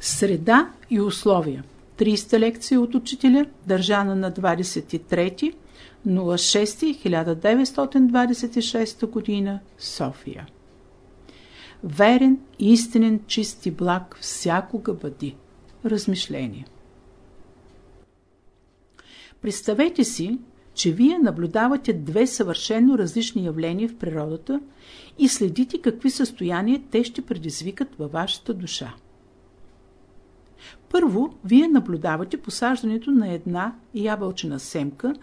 Среда и условия. 30 лекция от учителя, държана на 23 06 година, София. Верен, истинен, чист и благ всякога бъди. Размишление. Представете си, че вие наблюдавате две съвършено различни явления в природата и следите какви състояния те ще предизвикат във вашата душа. Първо, вие наблюдавате посаждането на една ябълчена семка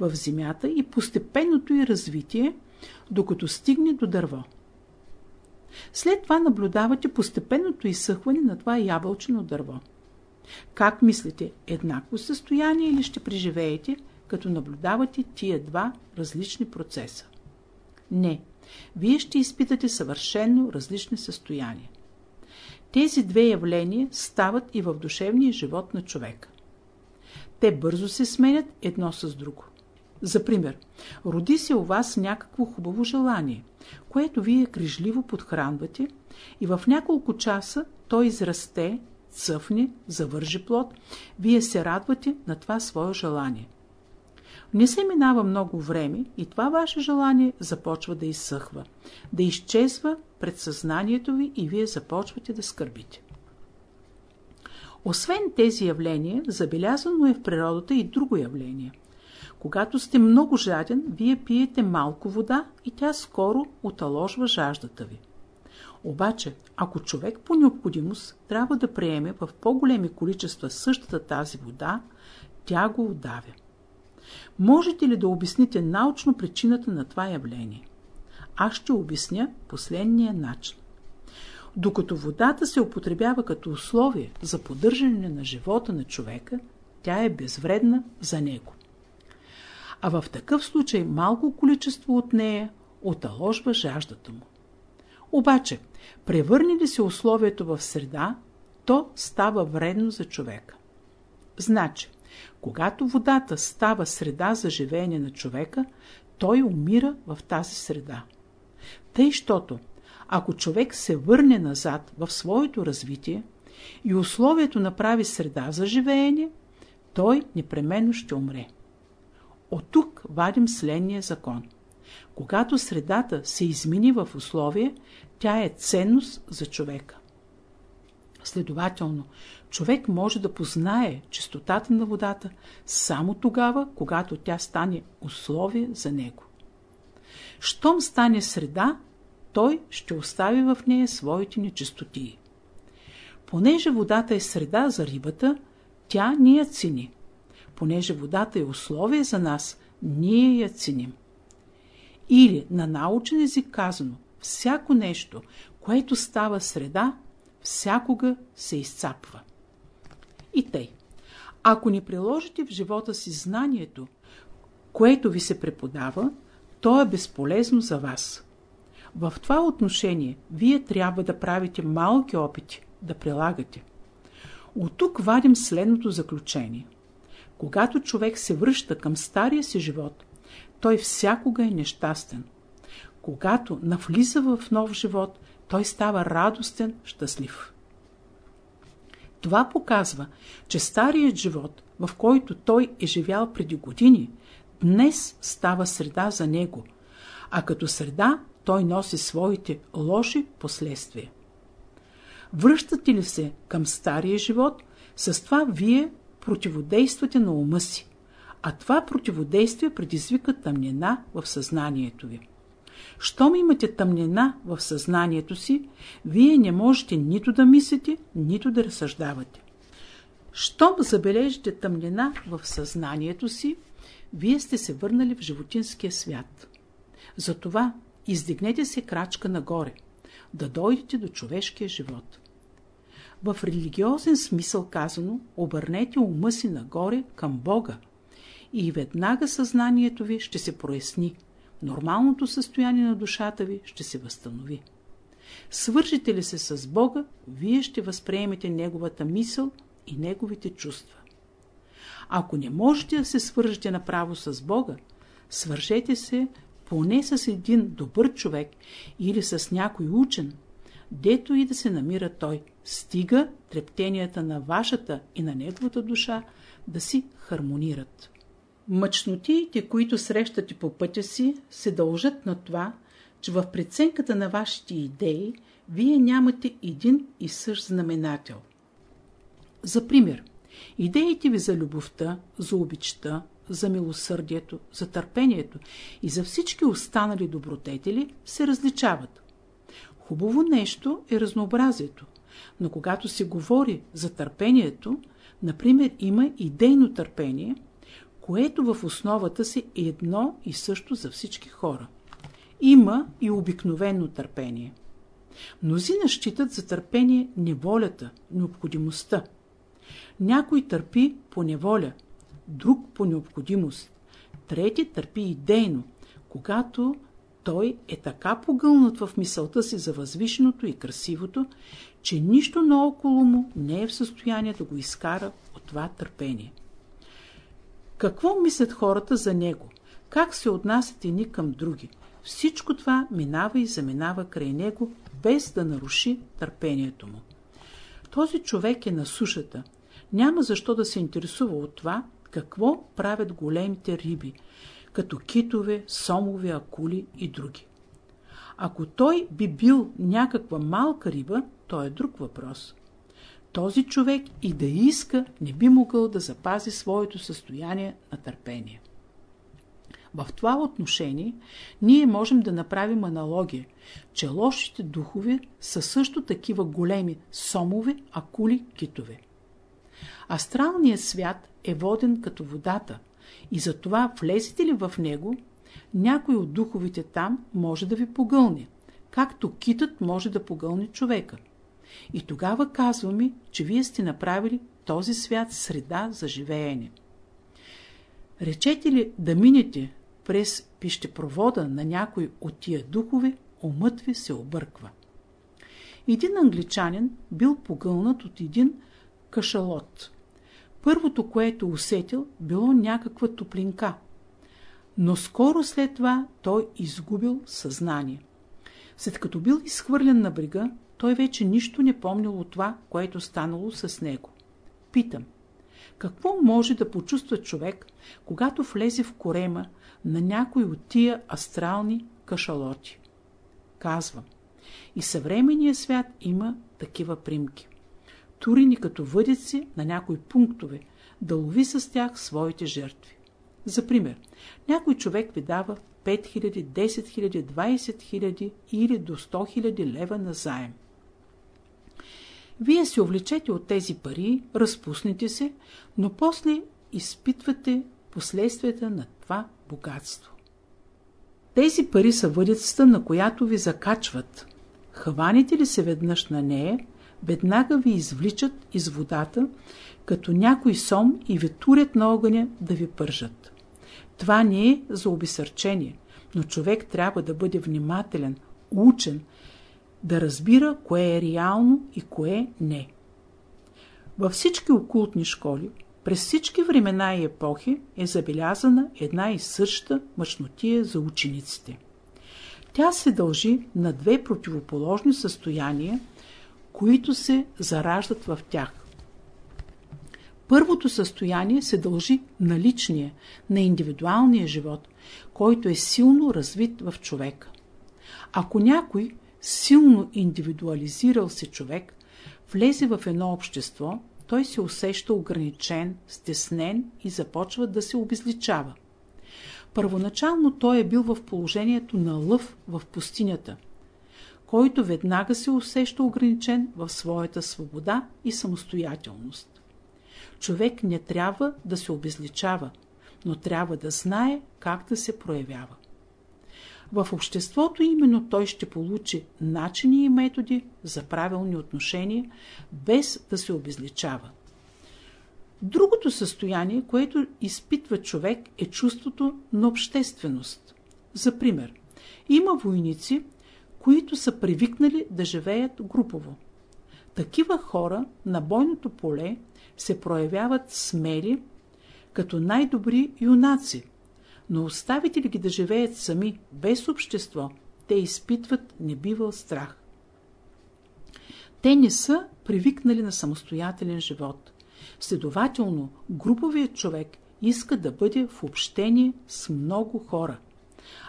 в земята и постепенното й развитие, докато стигне до дърво. След това наблюдавате постепенното изсъхване на това ябълчено дърво. Как мислите, еднакво състояние или ще преживеете, като наблюдавате тия два различни процеса? Не, вие ще изпитате съвършенно различни състояния. Тези две явления стават и в душевния живот на човека. Те бързо се сменят едно с друго. За пример, роди се у вас някакво хубаво желание, което вие грижливо подхранвате и в няколко часа то израсте, цъфне, завържи плод, вие се радвате на това свое желание. Не се минава много време и това ваше желание започва да изсъхва, да изчезва пред съзнанието ви и вие започвате да скърбите. Освен тези явления, забелязано е в природата и друго явление. Когато сте много жаден, вие пиете малко вода и тя скоро оталожва жаждата ви. Обаче, ако човек по необходимост трябва да приеме в по-големи количества същата тази вода, тя го удавя. Можете ли да обясните научно причината на това явление? Аз ще обясня последния начин. Докато водата се употребява като условие за поддържане на живота на човека, тя е безвредна за него. А в такъв случай малко количество от нея оталожва жаждата му. Обаче, превърне ли се условието в среда, то става вредно за човека. Значи, когато водата става среда за живеене на човека, той умира в тази среда. Тъй, щото, ако човек се върне назад в своето развитие и условието направи среда за живеене, той непременно ще умре. От тук вадим следния закон. Когато средата се измени в условие, тя е ценност за човека. Следователно, човек може да познае чистотата на водата само тогава, когато тя стане условие за него. Щом стане среда, той ще остави в нея своите нечистотии. Понеже водата е среда за рибата, тя ни я цени. Понеже водата е условие за нас, ние я ценим. Или на научен език казано, всяко нещо, което става среда, всякога се изцапва. И тъй. Ако не приложите в живота си знанието, което ви се преподава, то е безполезно за вас. В това отношение вие трябва да правите малки опити, да прилагате. От тук вадим следното заключение. Когато човек се връща към стария си живот, той всякога е нещастен. Когато навлиза в нов живот, той става радостен, щастлив. Това показва, че старият живот, в който той е живял преди години, днес става среда за него, а като среда той носи своите лоши последствия. Връщате ли се към стария живот, с това вие противодействате на ума си, а това противодействие предизвика тъмнина в съзнанието ви. Щом имате тъмнина в съзнанието си, вие не можете нито да мислите, нито да разсъждавате. Щом забележите тъмнина в съзнанието си, вие сте се върнали в животинския свят. Затова издигнете се крачка нагоре, да дойдете до човешкия живот. В религиозен смисъл казано, обърнете ума си нагоре към Бога и веднага съзнанието ви ще се проясни. Нормалното състояние на душата ви ще се възстанови. Свържите ли се с Бога, вие ще възприемете Неговата мисъл и Неговите чувства. Ако не можете да се свържете направо с Бога, свържете се поне с един добър човек или с някой учен, дето и да се намира той, стига трептенията на вашата и на неговата душа да си хармонират. Мъчнотиите, които срещате по пътя си, се дължат на това, че в преценката на вашите идеи вие нямате един и същ знаменател. За пример, идеите ви за любовта, за обичта, за милосърдието, за търпението и за всички останали добродетели се различават. Хубаво нещо е разнообразието, но когато се говори за търпението, например има идейно търпение, което в основата си е едно и също за всички хора. Има и обикновено търпение. Мнозина считат за търпение неволята, необходимостта. Някой търпи по неволя, друг по необходимост, трети търпи идейно, когато той е така погълнат в мисълта си за възвишеното и красивото, че нищо наоколо му не е в състояние да го изкара от това търпение. Какво мислят хората за него? Как се отнасят едни към други? Всичко това минава и заминава край него, без да наруши търпението му. Този човек е на сушата. Няма защо да се интересува от това, какво правят големите риби, като китове, сомове, акули и други. Ако той би бил някаква малка риба, то е друг въпрос. Този човек и да иска, не би могъл да запази своето състояние на търпение. В това отношение ние можем да направим аналогия, че лошите духове са също такива големи сомове, акули, китове. Астралният свят е воден като водата и затова влезете ли в него, някой от духовите там може да ви погълне, както китът може да погълне човека. И тогава казваме, че вие сте направили този свят среда за живеене. Речете ли да минете през пищепровода на някой от тия духове, умът ви се обърква. Един англичанин бил погълнат от един кашалот. Първото, което усетил, било някаква топлинка. Но скоро след това той изгубил съзнание. След като бил изхвърлен на брега, той вече нищо не помнил от това, което станало с него. Питам, какво може да почувства човек, когато влезе в корема на някой от тия астрални кашалоти? Казвам, и съвременният свят има такива примки. Турини като въдици на някои пунктове, да лови с тях своите жертви. За пример, някой човек ви дава 5000, 10 000, 20 000 или до 100 000 лева на заем. Вие се увлечете от тези пари, разпуснете се, но после изпитвате последствията на това богатство. Тези пари са въдицата, на която ви закачват. Хваните ли се веднъж на нея, веднага ви извличат из водата, като някой сом и ви турят на огъня да ви пържат. Това не е за обесърчение, но човек трябва да бъде внимателен, учен, да разбира кое е реално и кое не. Във всички окултни школи, през всички времена и епохи е забелязана една и съща мъчнотия за учениците. Тя се дължи на две противоположни състояния, които се зараждат в тях. Първото състояние се дължи на личния, на индивидуалния живот, който е силно развит в човека. Ако някой силно индивидуализирал се човек, влезе в едно общество, той се усеща ограничен, стеснен и започва да се обезличава. Първоначално той е бил в положението на лъв в пустинята, който веднага се усеща ограничен в своята свобода и самостоятелност. Човек не трябва да се обезличава, но трябва да знае как да се проявява. В обществото именно той ще получи начини и методи за правилни отношения, без да се обезличава. Другото състояние, което изпитва човек, е чувството на общественост. За пример, има войници, които са привикнали да живеят групово. Такива хора на бойното поле се проявяват смели, като най-добри юнаци – но оставите ли ги да живеят сами, без общество, те изпитват небивал страх. Те не са привикнали на самостоятелен живот. Следователно, груповият човек иска да бъде в общение с много хора,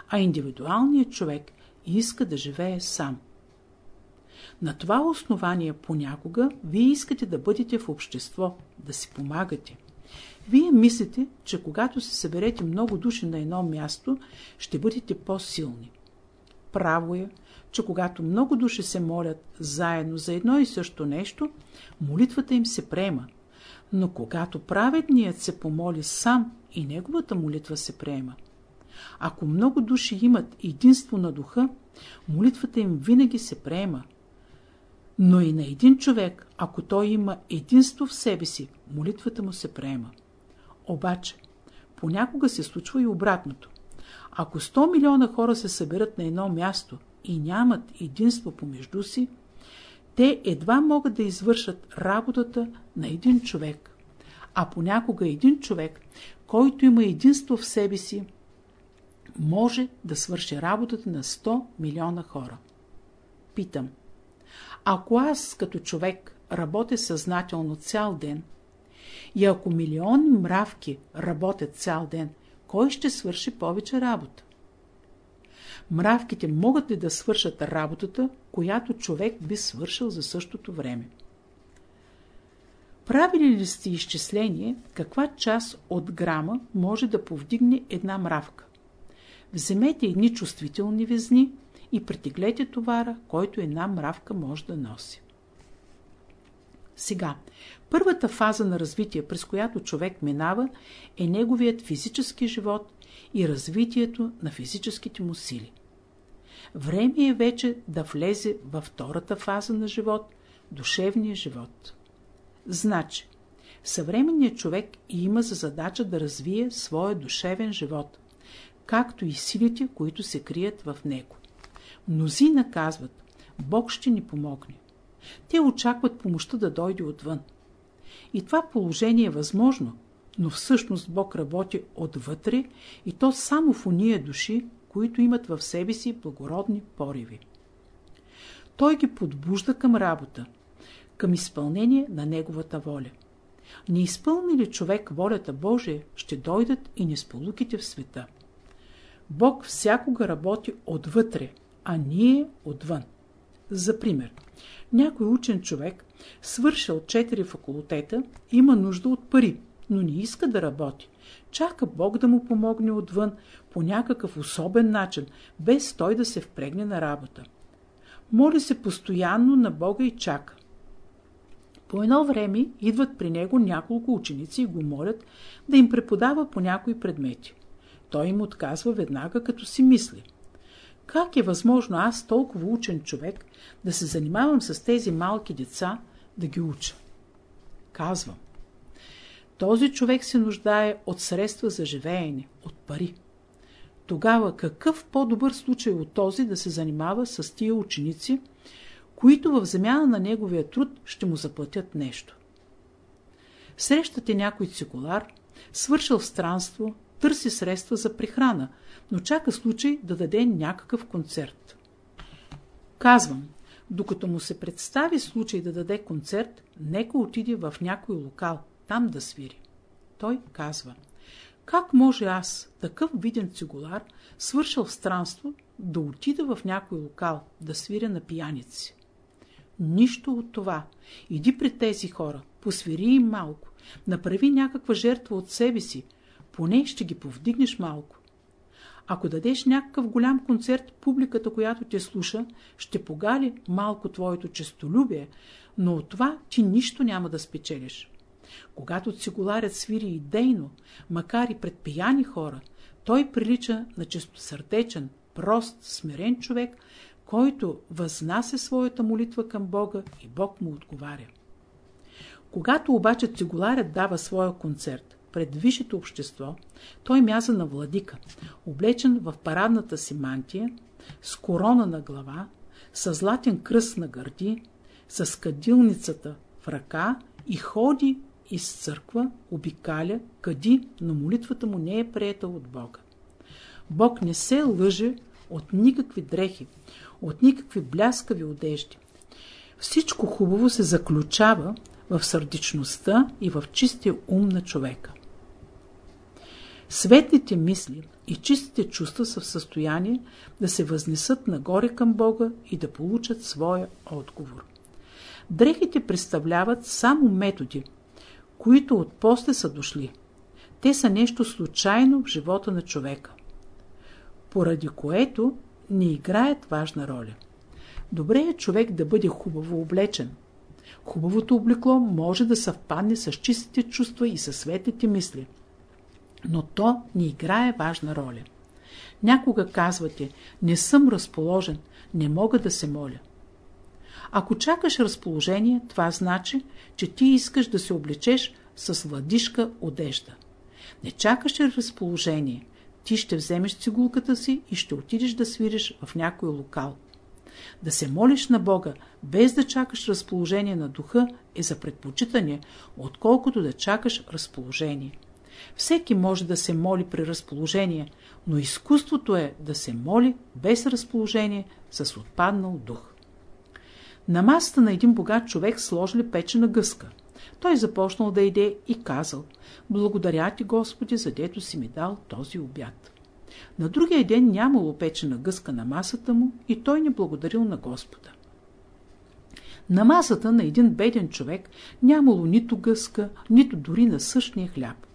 а индивидуалният човек иска да живее сам. На това основание понякога вие искате да бъдете в общество, да си помагате. Вие мислите, че когато се съберете много души на едно място, ще бъдете по-силни. Право е, че когато много души се молят заедно за едно и също нещо, молитвата им се приема. Но когато праведният се помоли сам и неговата молитва се приема. Ако много души имат единство на духа, молитвата им винаги се приема. Но и на един човек, ако той има единство в себе си, молитвата му се приема. Обаче, понякога се случва и обратното. Ако 100 милиона хора се съберат на едно място и нямат единство помежду си, те едва могат да извършат работата на един човек. А понякога един човек, който има единство в себе си, може да свърши работата на 100 милиона хора. Питам, ако аз като човек работя съзнателно цял ден и ако милиони мравки работят цял ден, кой ще свърши повече работа? Мравките могат ли да свършат работата, която човек би свършил за същото време? Правили ли сте изчисление каква част от грама може да повдигне една мравка? Вземете едни чувствителни везни и притеглете товара, който една мравка може да носи. Сега, първата фаза на развитие, през която човек минава, е неговият физически живот и развитието на физическите му сили. Време е вече да влезе във втората фаза на живот – душевния живот. Значи, съвременният човек има за задача да развие своя душевен живот, както и силите, които се крият в него. Мнози наказват, Бог ще ни помогне. Те очакват помощта да дойде отвън. И това положение е възможно, но всъщност Бог работи отвътре и то само в уния души, които имат в себе си благородни пориви. Той ги подбужда към работа, към изпълнение на Неговата воля. Не изпълни ли човек волята Божия, ще дойдат и несполуките в света. Бог всякога работи отвътре, а ние отвън. За пример, някой учен човек, свършил 4 факултета, има нужда от пари, но не иска да работи. Чака Бог да му помогне отвън по някакъв особен начин, без той да се впрегне на работа. Моли се постоянно на Бога и чака. По едно време идват при него няколко ученици и го молят да им преподава по някои предмети. Той им отказва веднага, като си мисли. Как е възможно аз, толкова учен човек, да се занимавам с тези малки деца, да ги уча? Казвам. Този човек се нуждае от средства за живеене, от пари. Тогава какъв по-добър случай от този да се занимава с тия ученици, които в замяна на неговия труд ще му заплатят нещо? Срещате някой цикулар, свършил странство, търси средства за прихрана, но чака случай да даде някакъв концерт. Казвам, докато му се представи случай да даде концерт, нека отиде в някой локал, там да свири. Той казва, как може аз, такъв виден цигулар, свършил странство, да отида в някой локал, да свиря на пияници? Нищо от това. Иди при тези хора, посвири им малко, направи някаква жертва от себе си, поне ще ги повдигнеш малко. Ако дадеш някакъв голям концерт, публиката, която те слуша, ще погали малко твоето честолюбие, но от това ти нищо няма да спечелиш. Когато цигуларят свири идейно, макар и пред пияни хора, той прилича на честосърдечен, прост, смирен човек, който възнася своята молитва към Бога и Бог му отговаря. Когато обаче цигуларят дава своя концерт пред висшето общество, той мяза на владика, облечен в парадната си мантия, с корона на глава, с златен кръст на гърди, с кадилницата в ръка и ходи из църква, обикаля, къди, но молитвата му не е приета от Бога. Бог не се лъже от никакви дрехи, от никакви бляскави одежди. Всичко хубаво се заключава в сърдечността и в чистия ум на човека. Светлите мисли и чистите чувства са в състояние да се възнесат нагоре към Бога и да получат своя отговор. Дрехите представляват само методи, които от после са дошли. Те са нещо случайно в живота на човека, поради което не играят важна роля. Добре е човек да бъде хубаво облечен. Хубавото облекло може да съвпадне с чистите чувства и със светлите мисли – но то не играе важна роля. Някога казвате, не съм разположен, не мога да се моля. Ако чакаш разположение, това значи, че ти искаш да се облечеш с владишка одежда. Не чакаш разположение, ти ще вземеш цигулката си и ще отидеш да свириш в някой локал. Да се молиш на Бога, без да чакаш разположение на духа, е за предпочитане, отколкото да чакаш разположение. Всеки може да се моли при разположение, но изкуството е да се моли без разположение, с отпаднал дух. На масата на един богат човек сложили печена гъска. Той започнал да иде и казал «Благодаря ти, Господи, за дето си ми дал този обяд». На другия ден нямало печена гъска на масата му и той не благодарил на Господа. На масата на един беден човек нямало нито гъска, нито дори на същия хляб.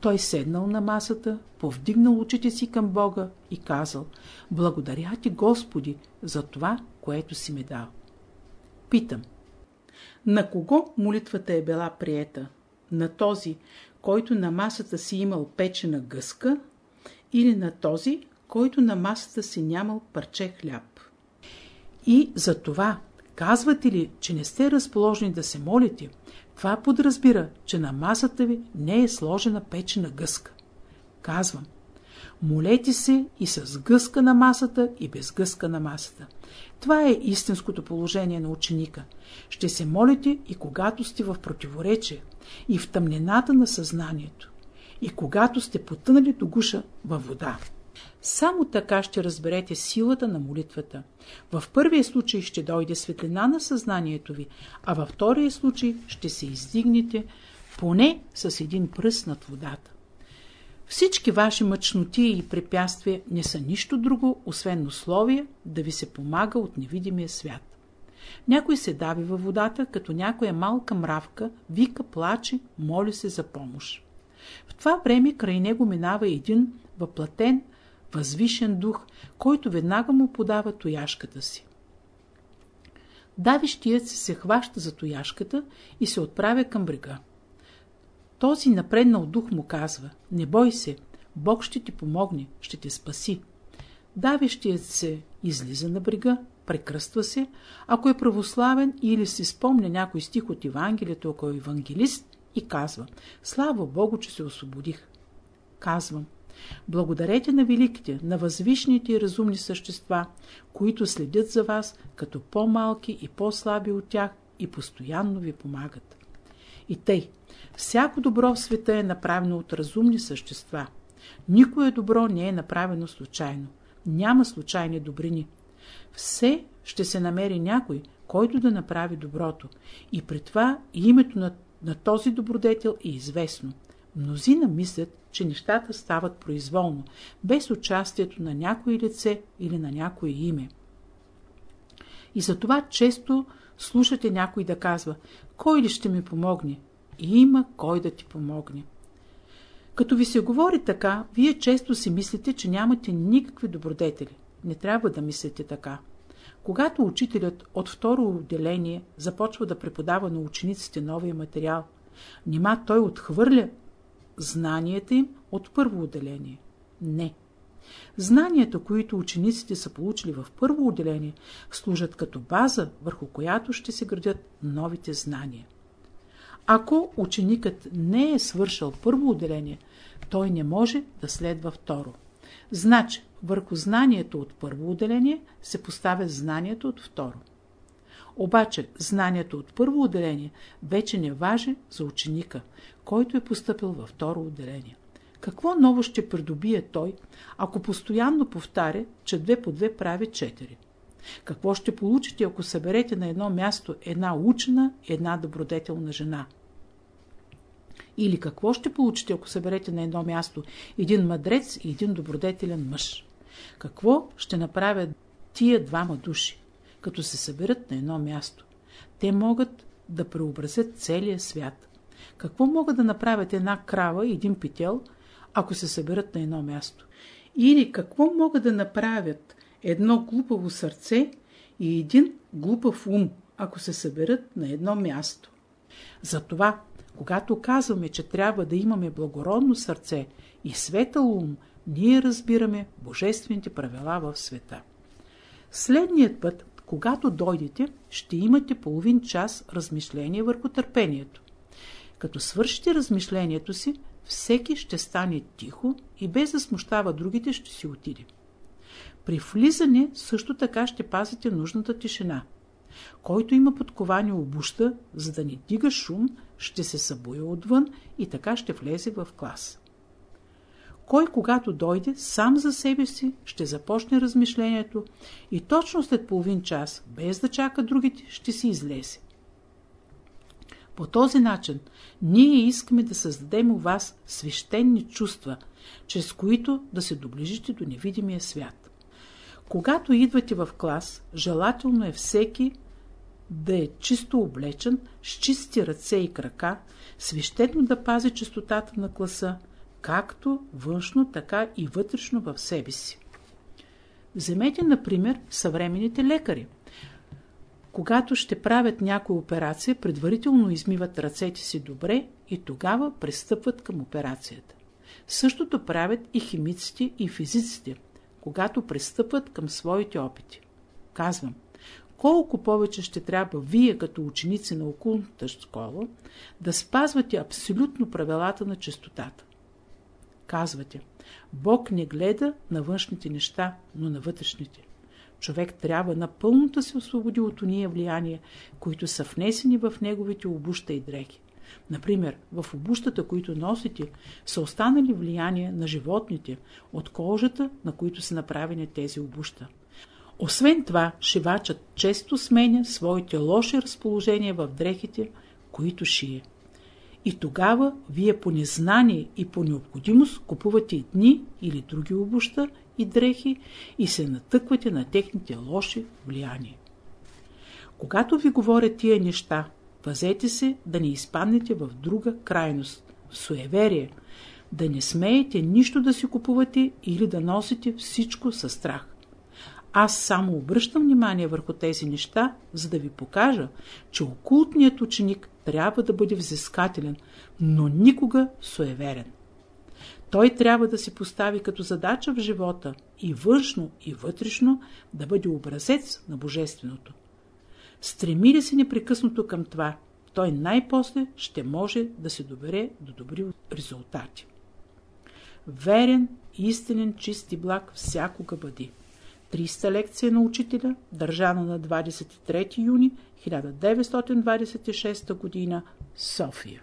Той седнал на масата, повдигнал очите си към Бога и казал Благодаря ти, Господи, за това, което си ми дал. Питам. На кого молитвата е била приета? На този, който на масата си имал печена гъска или на този, който на масата си нямал парче хляб? И за това казвате ли, че не сте разположени да се молите, това подразбира, че на масата ви не е сложена печена гъска. Казвам, молете се и с гъска на масата и без гъска на масата. Това е истинското положение на ученика. Ще се молите и когато сте в противоречие, и в тъмнината на съзнанието, и когато сте потънали до гуша във вода. Само така ще разберете силата на молитвата. В първия случай ще дойде светлина на съзнанието ви, а във втория случай ще се издигнете поне с един пръст над водата. Всички ваши мъчноти и препятствия не са нищо друго, освен условия да ви се помага от невидимия свят. Някой се дави във водата, като някоя малка мравка, вика, плаче, моли се за помощ. В това време край него минава един въплатен възвишен дух, който веднага му подава тояшката си. Давищият се се хваща за тояшката и се отправя към брега. Този напреднал дух му казва, не бой се, Бог ще ти помогне, ще те спаси. Давещият се излиза на брега, прекръства се, ако е православен или си спомня някой стих от Евангелието, ако е евангелист, и казва, слава Богу, че се освободих. Казвам, Благодарете на великите, на възвишните и разумни същества, които следят за вас като по-малки и по-слаби от тях и постоянно ви помагат. И тъй, всяко добро в света е направено от разумни същества. Никое добро не е направено случайно. Няма случайни добрини. Все ще се намери някой, който да направи доброто. И при това името на, на този добродетел е известно. Мнозина мислят, че нещата стават произволно, без участието на някое лице или на някое име. И затова често слушате някой да казва, кой ли ще ми помогне? И има кой да ти помогне. Като ви се говори така, вие често си мислите, че нямате никакви добродетели. Не трябва да мислите така. Когато учителят от второ отделение започва да преподава на учениците новия материал, нима той отхвърля знанията им от първо отделение. Не. Знанията, които учениците са получили в първо отделение, служат като база, върху която ще се градят новите знания. Ако ученикът не е свършил първо отделение, той не може да следва второ. Значи, върху знанието от първо отделение се поставя знанието от второ. Обаче знанието от първо отделение вече не важи за ученика, който е поступил във второ отделение. Какво ново ще придобие той, ако постоянно повтаря, че две по две прави четири? Какво ще получите, ако съберете на едно място една учена и една добродетелна жена? Или какво ще получите, ако съберете на едно място един мъдрец и един добродетелен мъж? Какво ще направят тия двама души, като се съберат на едно място? Те могат да преобразят целия свят. Какво могат да направят една крава и един пител, ако се съберат на едно място? Или какво могат да направят едно глупаво сърце и един глупав ум, ако се съберат на едно място? Затова, когато казваме, че трябва да имаме благородно сърце и светъл ум, ние разбираме божествените правила в света. Следният път, когато дойдете, ще имате половин час размишление върху търпението. Като свършите размишлението си, всеки ще стане тихо и без да смущава другите ще си отиде. При влизане също така ще пазите нужната тишина. Който има подковани обуща, за да не дига шум, ще се събуя отвън и така ще влезе в клас. Кой когато дойде, сам за себе си ще започне размишлението и точно след половин час, без да чака другите, ще си излезе. По този начин ние искаме да създадем у вас свещени чувства, чрез които да се доближите до невидимия свят. Когато идвате в клас, желателно е всеки да е чисто облечен, с чисти ръце и крака, свещено да пази чистотата на класа, както външно, така и вътрешно в себе си. Вземете, например, съвременните лекари. Когато ще правят някоя операция, предварително измиват ръцете си добре и тогава пристъпват към операцията. Същото правят и химиците и физиците, когато пристъпват към своите опити. Казвам, колко повече ще трябва вие като ученици на окулната школа да спазвате абсолютно правилата на чистотата. Казвате, Бог не гледа на външните неща, но на вътрешните. Човек трябва напълно да се освободи от уния влияния, които са внесени в неговите обуща и дрехи. Например, в обущата, които носите, са останали влияния на животните, от кожата, на които са направени тези обуща. Освен това, шивачът често сменя своите лоши разположения в дрехите, които шие. И тогава вие по незнание и по необходимост купувате едни или други обуща и дрехи и се натъквате на техните лоши влияния. Когато ви говорят тия неща, пазете се да не изпаднете в друга крайност, в суеверие, да не смеете нищо да си купувате или да носите всичко със страх. Аз само обръщам внимание върху тези неща, за да ви покажа, че окултният ученик трябва да бъде взискателен, но никога суеверен. Той трябва да си постави като задача в живота и външно, и вътрешно да бъде образец на Божественото. Стреми ли се непрекъснато към това, той най-после ще може да се добере до добри резултати. Верен, истинен, чист и благ всякога бъди. 300 лекция на учителя, държана на 23 юни 1926 г. София.